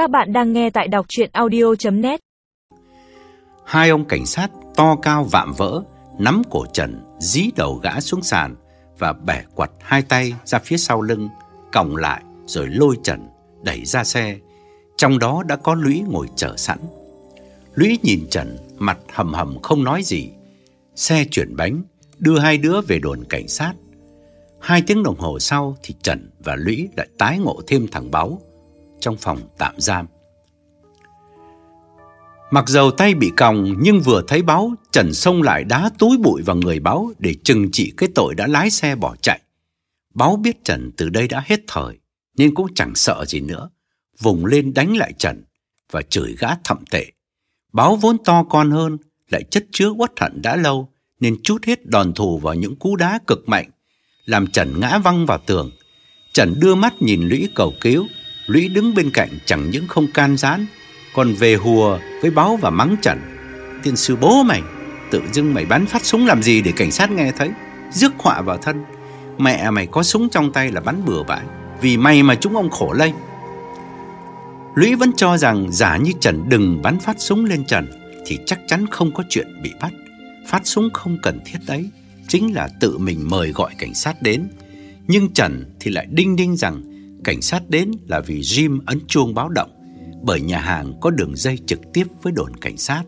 Các bạn đang nghe tại đọc chuyện audio.net Hai ông cảnh sát to cao vạm vỡ nắm cổ Trần, dí đầu gã xuống sàn và bẻ quặt hai tay ra phía sau lưng, còng lại rồi lôi Trần đẩy ra xe. Trong đó đã có Lũy ngồi chờ sẵn. Lũy nhìn Trần, mặt hầm hầm không nói gì. Xe chuyển bánh, đưa hai đứa về đồn cảnh sát. Hai tiếng đồng hồ sau thì Trần và Lũy lại tái ngộ thêm thằng Báu trong phòng tạm giam. Mặc dầu tay bị còng nhưng vừa thấy báo, Trần xông lại đá túi bụi vào người báo để trừng trị cái tội đã lái xe bỏ chạy. Báo biết Trần từ đây đã hết thời nên cũng chẳng sợ gì nữa. Vùng lên đánh lại Trần và chửi gã thậm tệ. Báo vốn to con hơn, lại chất chứa uất hận đã lâu nên chút hết đòn thù vào những cú đá cực mạnh, làm Trần ngã văng vào tường. Trần đưa mắt nhìn Lũy cầu cứu, Lũy đứng bên cạnh chẳng những không can gián, còn về hùa với báo và mắng Trần. Tiên sư bố mày, tự dưng mày bắn phát súng làm gì để cảnh sát nghe thấy, rước họa vào thân. Mẹ mày có súng trong tay là bắn bừa bãi, vì mày mà chúng ông khổ lây. Lũy vẫn cho rằng giả như Trần đừng bắn phát súng lên Trần thì chắc chắn không có chuyện bị bắt. Phát súng không cần thiết đấy, chính là tự mình mời gọi cảnh sát đến. Nhưng Trần thì lại đinh đinh rằng cảnh sát đến là vì Jim ấn chuông báo động, bởi nhà hàng có đường dây trực tiếp với đồn cảnh sát.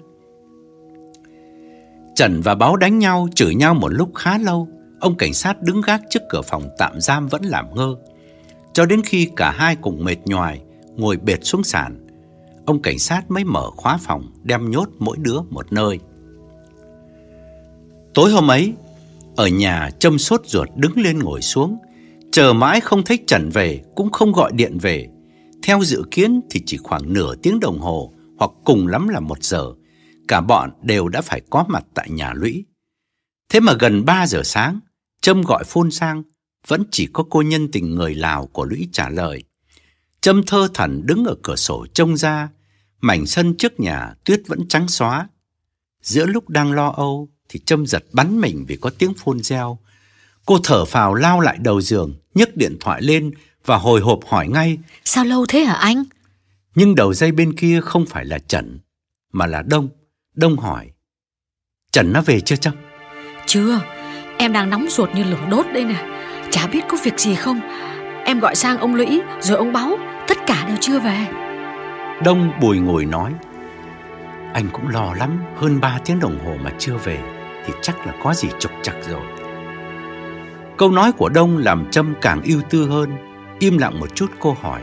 Trần và Báo đánh nhau, chửi nhau một lúc khá lâu, ông cảnh sát đứng gác trước cửa phòng tạm giam vẫn làm ngơ. Cho đến khi cả hai cùng mệt nhoài, ngồi bệt xuống sàn, ông cảnh sát mới mở khóa phòng, đem nhốt mỗi đứa một nơi. Tối hôm ấy, ở nhà châm sốt ruột đứng lên ngồi xuống, chờ mãi không thấy Trần về, cũng không gọi điện về. Theo dự kiến thì chỉ khoảng nửa tiếng đồng hồ hoặc cùng lắm là một giờ, cả bọn đều đã phải có mặt tại nhà lũy. Thế mà gần 3 giờ sáng, Trâm gọi phone sang, vẫn chỉ có cô nhân tình người Lào của lũy trả lời. Trâm thơ thẩn đứng ở cửa sổ trông ra, mảnh sân trước nhà tuyết vẫn trắng xóa. Giữa lúc đang lo âu thì Trâm giật bắn mình vì có tiếng phun reo. Cô thở phào lao lại đầu giường, nhấc điện thoại lên và hồi hộp hỏi ngay. Sao lâu thế hả anh? Nhưng đầu dây bên kia không phải là Trần, mà là Đông. Đông hỏi. Trần nó về chưa Trâm? Chưa, em đang nóng ruột như lửa đốt đây nè. Chả biết có việc gì không. Em gọi sang ông Lũy rồi ông Báo, tất cả đều chưa về. Đông bùi ngồi nói. Anh cũng lo lắm, hơn 3 tiếng đồng hồ mà chưa về thì chắc là có gì trục trặc rồi. Câu nói của Đông làm Trâm càng ưu tư hơn, im lặng một chút cô hỏi.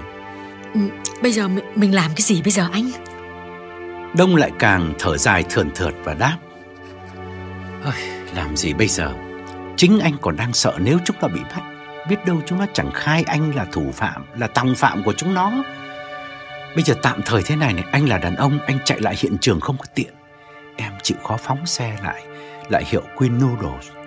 Ừ, bây giờ mình, mình làm cái gì bây giờ anh? Đông lại càng thở dài thườn thượt và đáp. Ôi, làm gì bây giờ? Chính anh còn đang sợ nếu chúng ta bị bắt. Biết đâu chúng nó chẳng khai anh là thủ phạm, là tòng phạm của chúng nó. Bây giờ tạm thời thế này này, anh là đàn ông, anh chạy lại hiện trường không có tiện. Em chịu khó phóng xe lại, lại hiệu Queen Noodles.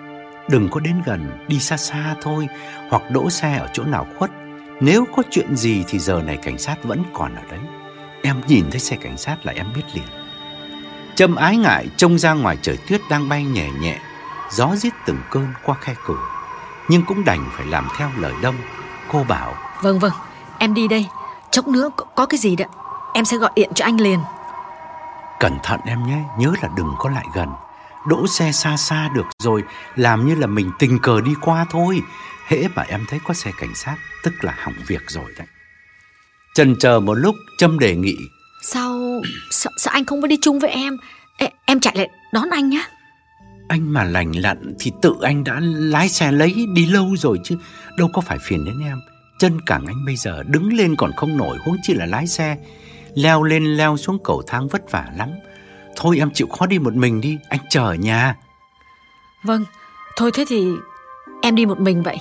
Đừng có đến gần, đi xa xa thôi, hoặc đỗ xe ở chỗ nào khuất. Nếu có chuyện gì thì giờ này cảnh sát vẫn còn ở đấy. Em nhìn thấy xe cảnh sát là em biết liền. Trâm ái ngại trông ra ngoài trời tuyết đang bay nhẹ nhẹ, gió rít từng cơn qua khe cửa. Nhưng cũng đành phải làm theo lời đông. Cô bảo, Vâng vâng, em đi đây. Chốc nữa có, có cái gì đó, em sẽ gọi điện cho anh liền. cẩn thận em nhé, nhớ là đừng có lại gần. Đỗ xe xa xa được rồi, làm như là mình tình cờ đi qua thôi. Hễ mà em thấy có xe cảnh sát, tức là hỏng việc rồi đấy. Chần chờ một lúc, Trâm đề nghị, Sao, sao, sao anh không có đi chung với em? Ê, em chạy lại đón anh nhá. anh mà lành lặn thì tự anh đã lái xe lấy đi lâu rồi chứ, đâu có phải phiền đến em. Chân cẳng anh bây giờ đứng lên còn không nổi, huống chi là lái xe. Leo lên leo xuống cầu thang vất vả lắm. Thôi em chịu khó đi một mình đi, anh chờ ở nhà. Vâng, thôi thế thì em đi một mình vậy.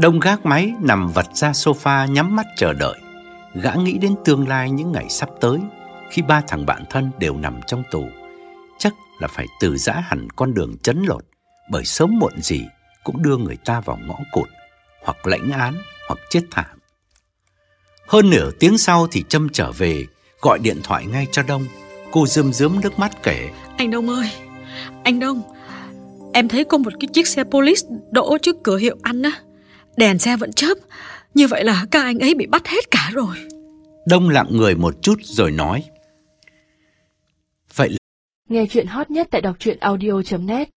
Đông gác máy nằm vật ra sofa nhắm mắt chờ đợi. Gã nghĩ đến tương lai những ngày sắp tới khi ba thằng bạn thân đều nằm trong tù. Chắc là phải từ giã hẳn con đường chấn lột bởi sớm muộn gì cũng đưa người ta vào ngõ cụt hoặc lãnh án hoặc chết thảm. Hơn nửa tiếng sau thì Trâm trở về gọi điện thoại ngay cho Đông. Cô rơm rớm nước mắt kể Anh Đông ơi, anh Đông, em thấy có một cái chiếc xe police đỗ trước cửa hiệu ăn á. Đèn xe vẫn chớp, như vậy là các anh ấy bị bắt hết cả rồi. Đông lặng người một chút rồi nói. Vậy Nghe chuyện hot nhất tại đọc truyện audio.net